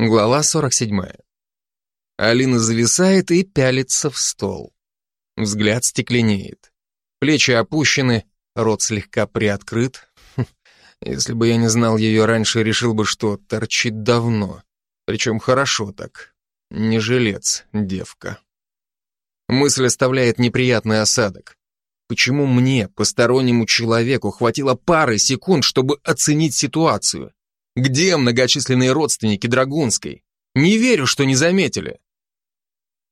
Глава 47. Алина зависает и пялится в стол. Взгляд стекленеет. Плечи опущены, рот слегка приоткрыт. Хм, если бы я не знал ее раньше, решил бы, что торчит давно. Причем хорошо так. Не жилец, девка. Мысль оставляет неприятный осадок. Почему мне, постороннему человеку, хватило пары секунд, чтобы оценить ситуацию? Где многочисленные родственники Драгунской? Не верю, что не заметили.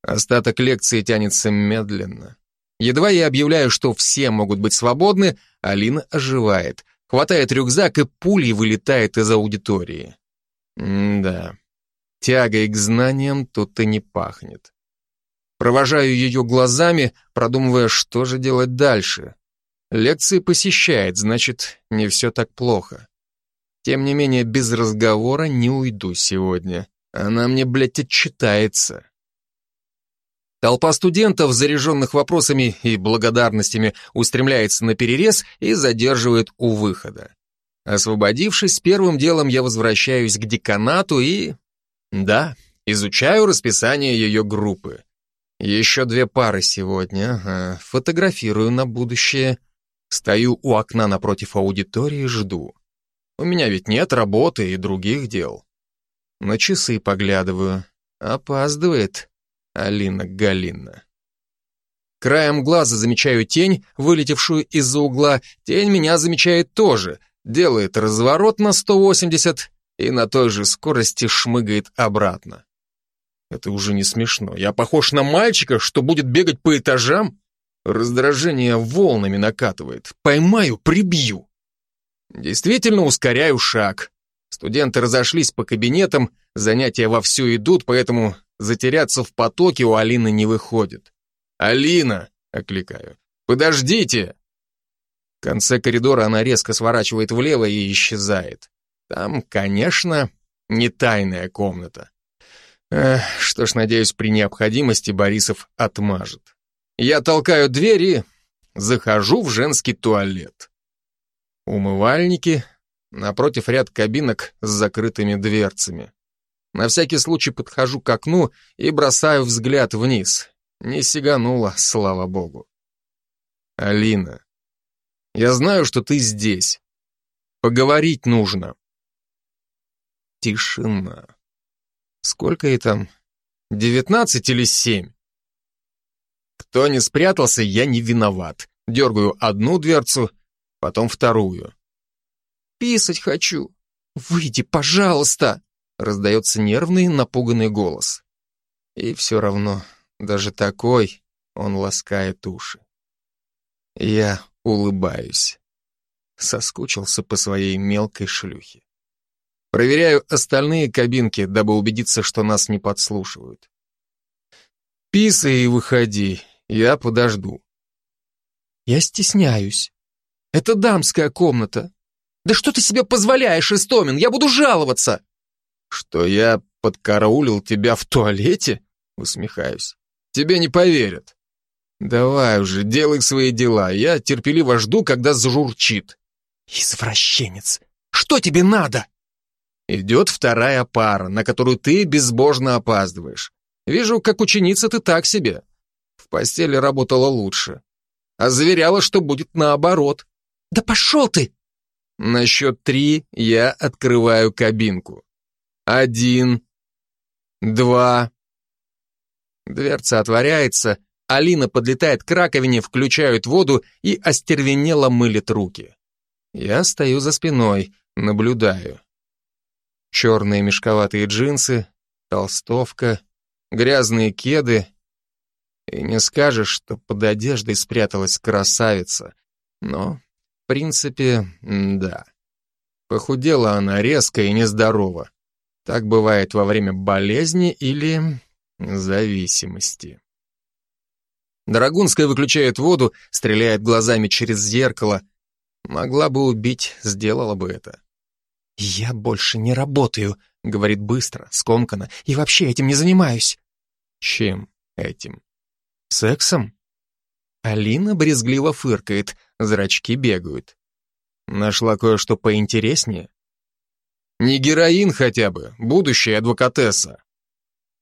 Остаток лекции тянется медленно. Едва я объявляю, что все могут быть свободны, Алина оживает, хватает рюкзак и пулей вылетает из аудитории. М да, тягой к знаниям тут и не пахнет. Провожаю ее глазами, продумывая, что же делать дальше. Лекции посещает, значит, не все так плохо. Тем не менее, без разговора не уйду сегодня. Она мне, блядь, отчитается. Толпа студентов, заряженных вопросами и благодарностями, устремляется на перерез и задерживает у выхода. Освободившись, первым делом я возвращаюсь к деканату и... Да, изучаю расписание ее группы. Еще две пары сегодня, ага, фотографирую на будущее. Стою у окна напротив аудитории жду. У меня ведь нет работы и других дел. На часы поглядываю. Опаздывает Алина Галина. Краем глаза замечаю тень, вылетевшую из-за угла. Тень меня замечает тоже. Делает разворот на 180 и на той же скорости шмыгает обратно. Это уже не смешно. Я похож на мальчика, что будет бегать по этажам? Раздражение волнами накатывает. Поймаю, прибью. Действительно ускоряю шаг. Студенты разошлись по кабинетам, занятия вовсю идут, поэтому затеряться в потоке у Алины не выходит. «Алина!» — окликаю. «Подождите!» В конце коридора она резко сворачивает влево и исчезает. Там, конечно, не тайная комната. Эх, что ж, надеюсь, при необходимости Борисов отмажет. Я толкаю дверь и захожу в женский туалет. Умывальники, напротив ряд кабинок с закрытыми дверцами. На всякий случай подхожу к окну и бросаю взгляд вниз. Не сиганула, слава богу. Алина, я знаю, что ты здесь. Поговорить нужно. Тишина. Сколько ей там? Девятнадцать или семь? Кто не спрятался, я не виноват. Дергаю одну дверцу, потом вторую. «Писать хочу. Выйди, пожалуйста!» Раздается нервный, напуганный голос. И все равно, даже такой, он ласкает уши. Я улыбаюсь. Соскучился по своей мелкой шлюхе. Проверяю остальные кабинки, дабы убедиться, что нас не подслушивают. Писай и выходи, я подожду. Я стесняюсь. Это дамская комната. Да что ты себе позволяешь, Истомин? Я буду жаловаться. Что я подкараулил тебя в туалете? Усмехаюсь. Тебе не поверят. Давай уже, делай свои дела. Я терпеливо жду, когда зажурчит. Извращенец. Что тебе надо? Идет вторая пара, на которую ты безбожно опаздываешь. Вижу, как ученица ты так себе. В постели работала лучше. А заверяла, что будет наоборот. «Да пошел ты!» На счет три я открываю кабинку. Один, два. Дверца отворяется, Алина подлетает к раковине, включают воду и остервенело мылит руки. Я стою за спиной, наблюдаю. Черные мешковатые джинсы, толстовка, грязные кеды. И не скажешь, что под одеждой спряталась красавица. Но в принципе, да. Похудела она резко и нездорово. Так бывает во время болезни или зависимости. Драгунская выключает воду, стреляет глазами через зеркало. Могла бы убить, сделала бы это. «Я больше не работаю», — говорит быстро, скомканно, «и вообще этим не занимаюсь». «Чем этим? Сексом?» Алина брезгливо фыркает, зрачки бегают. Нашла кое-что поинтереснее? Не героин хотя бы, будущая адвокатесса.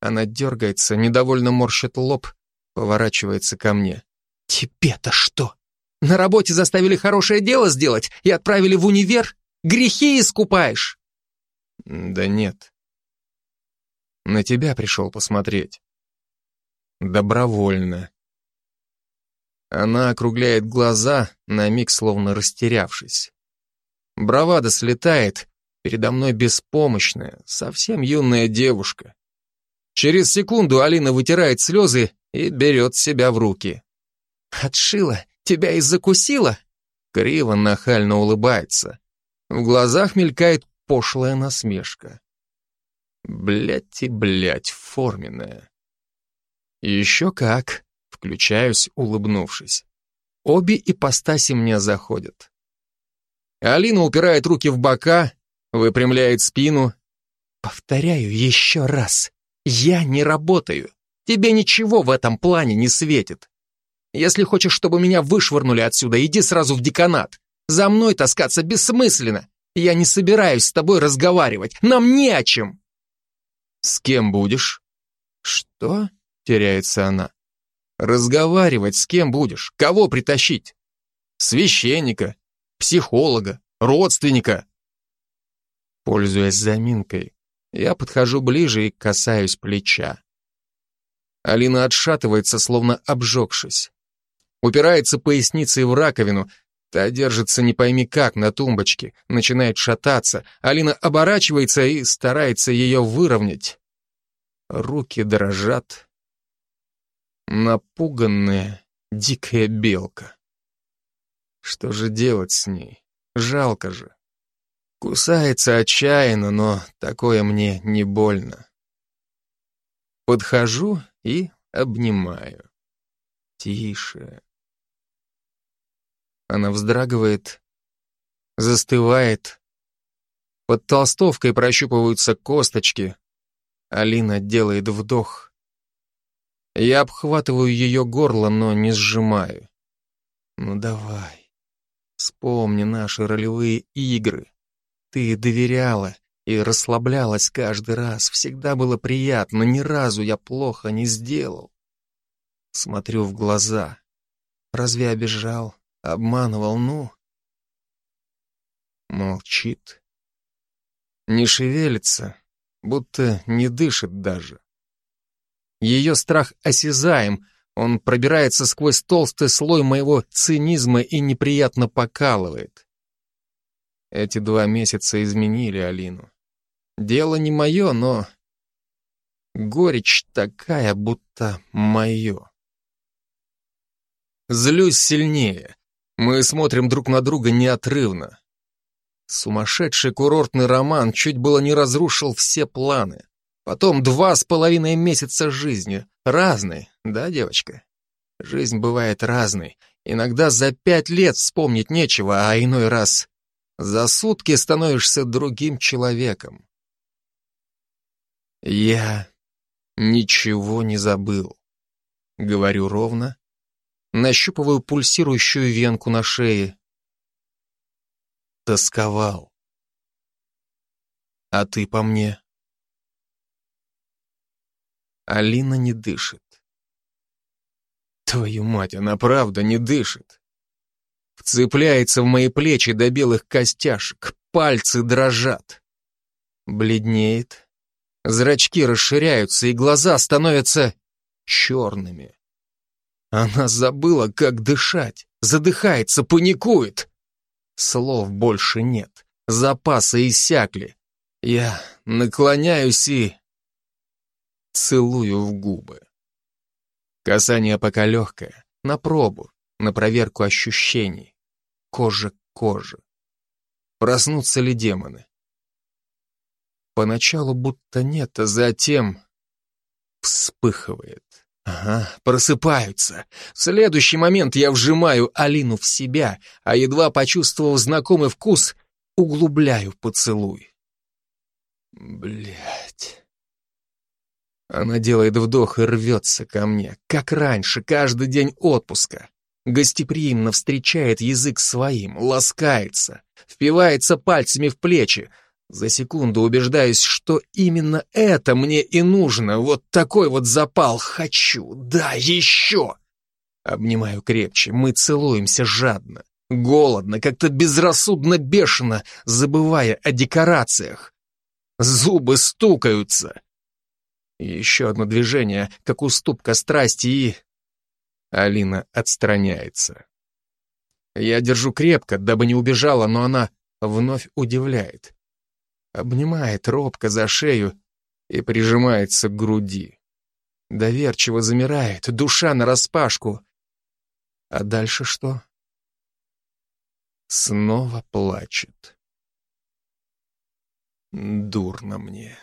Она дергается, недовольно морщит лоб, поворачивается ко мне. Тебе-то что? На работе заставили хорошее дело сделать и отправили в универ? Грехи искупаешь? Да нет. На тебя пришел посмотреть. Добровольно. Она округляет глаза, на миг словно растерявшись. Бравада слетает, передо мной беспомощная, совсем юная девушка. Через секунду Алина вытирает слезы и берет себя в руки. «Отшила? Тебя и закусила?» Криво нахально улыбается. В глазах мелькает пошлая насмешка. Блять и блять, форменная. Еще как, включаюсь, улыбнувшись. Обе ипостаси мне заходят. Алина упирает руки в бока, выпрямляет спину. Повторяю еще раз, я не работаю. Тебе ничего в этом плане не светит. Если хочешь, чтобы меня вышвырнули отсюда, иди сразу в деканат. За мной таскаться бессмысленно. Я не собираюсь с тобой разговаривать. Нам не о чем. С кем будешь? Что? Теряется она. Разговаривать с кем будешь? Кого притащить? Священника, психолога, родственника. Пользуясь заминкой, я подхожу ближе и касаюсь плеча. Алина отшатывается, словно обжегшись. Упирается поясницей в раковину, та держится не пойми как на тумбочке, начинает шататься. Алина оборачивается и старается ее выровнять. Руки дрожат. Напуганная, дикая белка. Что же делать с ней? Жалко же. Кусается отчаянно, но такое мне не больно. Подхожу и обнимаю. Тише. Она вздрагивает, застывает. Под толстовкой прощупываются косточки. Алина делает вдох. Я обхватываю ее горло, но не сжимаю. Ну давай, вспомни наши ролевые игры. Ты доверяла и расслаблялась каждый раз. Всегда было приятно, ни разу я плохо не сделал. Смотрю в глаза. Разве обижал? Обманывал, ну. Молчит. Не шевелится, будто не дышит даже. Ее страх осязаем, он пробирается сквозь толстый слой моего цинизма и неприятно покалывает. Эти два месяца изменили Алину. Дело не мое, но горечь такая, будто мое. Злюсь сильнее. Мы смотрим друг на друга неотрывно. Сумасшедший курортный роман чуть было не разрушил все планы. Потом два с половиной месяца жизни. Разной, да, девочка? Жизнь бывает разной. Иногда за пять лет вспомнить нечего, а иной раз за сутки становишься другим человеком. Я ничего не забыл. Говорю ровно, нащупываю пульсирующую венку на шее. Тосковал. А ты по мне? Алина не дышит. Твою мать, она правда не дышит. Вцепляется в мои плечи до белых костяшек, пальцы дрожат. Бледнеет, зрачки расширяются, и глаза становятся черными. Она забыла, как дышать, задыхается, паникует. Слов больше нет, запасы иссякли. Я наклоняюсь и целую в губы. Касание пока легкое, на пробу, на проверку ощущений. Кожа к коже. Проснутся ли демоны? Поначалу будто нет, а затем вспыхивает. Ага, просыпаются. В следующий момент я вжимаю Алину в себя, а едва почувствовав знакомый вкус, углубляю поцелуй. Блять. Она делает вдох и рвется ко мне, как раньше, каждый день отпуска. Гостеприимно встречает язык своим, ласкается, впивается пальцами в плечи, За секунду убеждаюсь, что именно это мне и нужно. Вот такой вот запал. Хочу. Да, еще. Обнимаю крепче. Мы целуемся жадно. Голодно, как-то безрассудно бешено, забывая о декорациях. Зубы стукаются. Еще одно движение, как уступка страсти, и... Алина отстраняется. Я держу крепко, дабы не убежала, но она вновь удивляет. Обнимает робко за шею и прижимается к груди. Доверчиво замирает, душа нараспашку. А дальше что? Снова плачет. Дурно мне.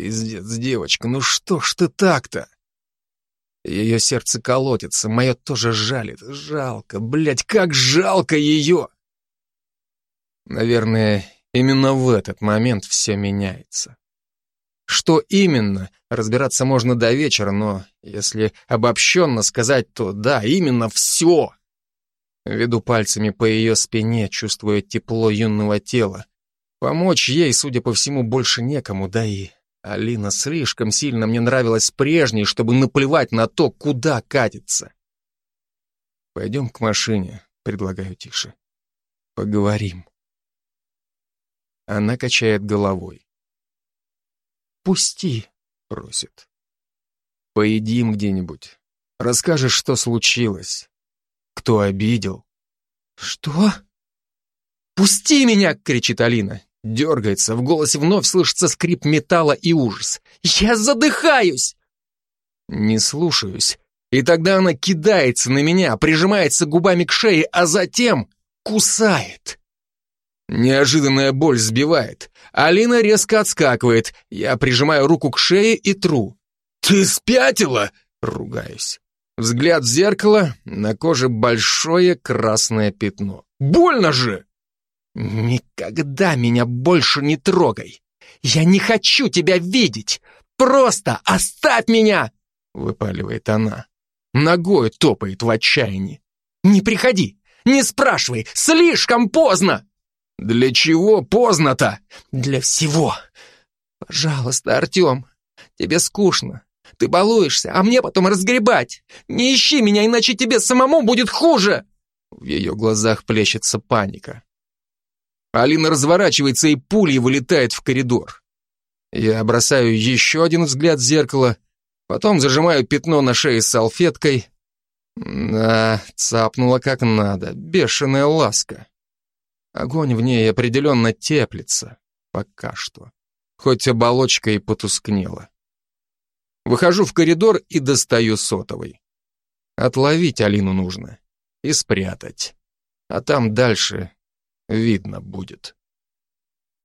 Пиздец, девочка, ну что ж ты так-то? Ее сердце колотится, мое тоже жалит. Жалко, блядь, как жалко ее! Наверное, именно в этот момент все меняется. Что именно, разбираться можно до вечера, но если обобщенно сказать, то да, именно все. Веду пальцами по ее спине, чувствуя тепло юного тела. Помочь ей, судя по всему, больше некому, да и Алина слишком сильно мне нравилась прежней, чтобы наплевать на то, куда катится. «Пойдем к машине», — предлагаю тише. «Поговорим». Она качает головой. «Пусти», — просит. «Поедим где-нибудь. Расскажешь, что случилось. Кто обидел». «Что?» «Пусти меня!» — кричит Алина. Дергается, в голосе вновь слышится скрип металла и ужас. «Я задыхаюсь!» Не слушаюсь. И тогда она кидается на меня, прижимается губами к шее, а затем кусает. Неожиданная боль сбивает. Алина резко отскакивает. Я прижимаю руку к шее и тру. «Ты спятила?» — ругаюсь. Взгляд в зеркало, на коже большое красное пятно. «Больно же!» «Никогда меня больше не трогай! Я не хочу тебя видеть! Просто оставь меня!» Выпаливает она. Ногой топает в отчаянии. «Не приходи! Не спрашивай! Слишком поздно!» «Для чего поздно-то?» «Для всего! Пожалуйста, Артем, тебе скучно. Ты балуешься, а мне потом разгребать. Не ищи меня, иначе тебе самому будет хуже!» В ее глазах плещется паника. Алина разворачивается и пулей вылетает в коридор. Я бросаю еще один взгляд в зеркало, потом зажимаю пятно на шее салфеткой. Да, цапнула как надо, бешеная ласка. Огонь в ней определенно теплится, пока что, хоть оболочка и потускнела. Выхожу в коридор и достаю сотовый. Отловить Алину нужно и спрятать, а там дальше видно будет.